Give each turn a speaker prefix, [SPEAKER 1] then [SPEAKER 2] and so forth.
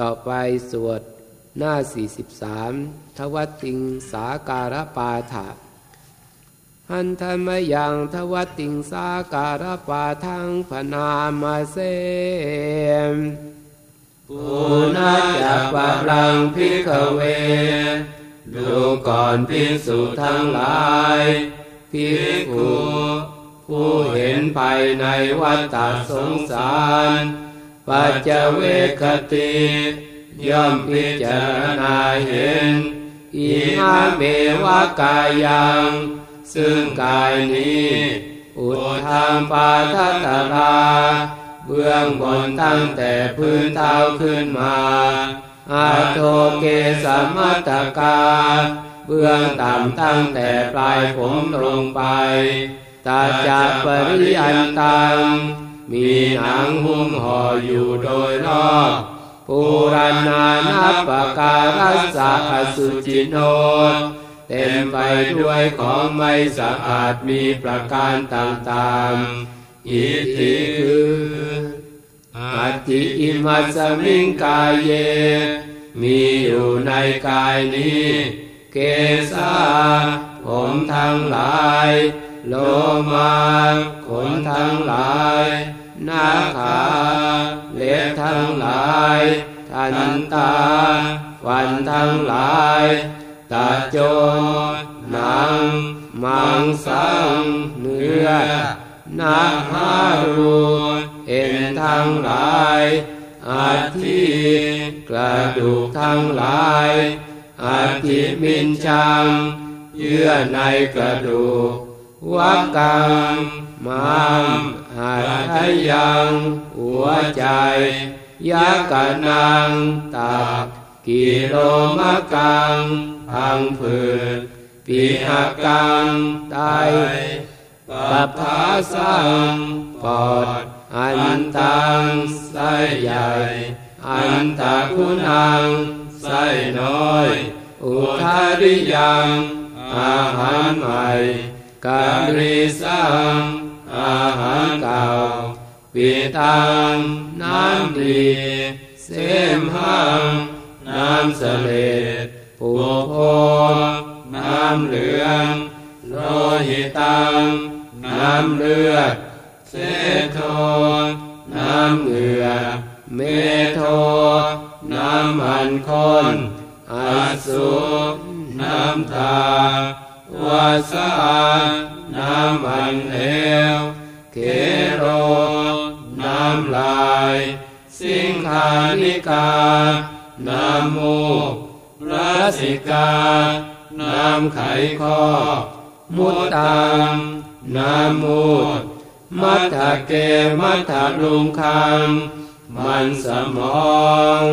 [SPEAKER 1] ต่อไปสวดหน้า 43 ทวัตติงสาการปาถะหันธรรมยังทวัตติงสาการปาทังพนามาเสม
[SPEAKER 2] ปูนาจักปะรังพิกเว ดูก่อนพิสุทั้งหลาย พิกูผู้เห็นภายในวัฏสงสาร ปัจเจเวคติย่อมพิจารณาเห็นอิมาเมวะกายัง ซึ่งกายนี้ อุทธามปาทัตรา เบื้องบนตั้งแต่พื้นเท้าขึ้นมาอาโทเกสมัตกา เบื้องต่ำตั้งแต่ปลายผมลงไปตาจัปริยันตัง มีหนังหุ้มห่ออยู่โดยรอบปุรานานัปการัสสะอสุจิโนเต็มไปด้วยของไม่สะอาดมีประการต่างๆ อิทิคืออัติอิมัสมิงกายเย มีอยู่ในกายนี้ เกสาผมทั้งหลาย โลมาขนทั้งหลาย นาขาเล็บทั้งหลายทันตา วันทั้งหลายตาโจหนัง มังสังเนื้อนาหารูเอ็นทั้งหลายอาทิกระดูกทั้งหลายอาทิมินชัง เยื่อในกระดูก วักกังมามหัทยังหัวใจยักนังตับกิโลมะกังพังผืดปีหกังไตปัปภาสังปอดอันตังไสใหญ่ อันตะคุณังไสน้อย อุทาริยังอาหารใหม่ กาลิสังอาหารเก่าปีตังน้ำดีเสมหังน้ำเสลดปูโพน้ำเหลืองโลหิตังน้ำเลือดเสโทน้ำเหงื่อเมโทน้ำมันคนอาสุน้ำตา วาสาน้ำมันเหวเกโร น้ำลาย สิงคานิกา น้ำมูกรัสิกา น้ำไขข้อ มุตตัง น้ำมูด มัทเกมัทลุงคัง มันสมอง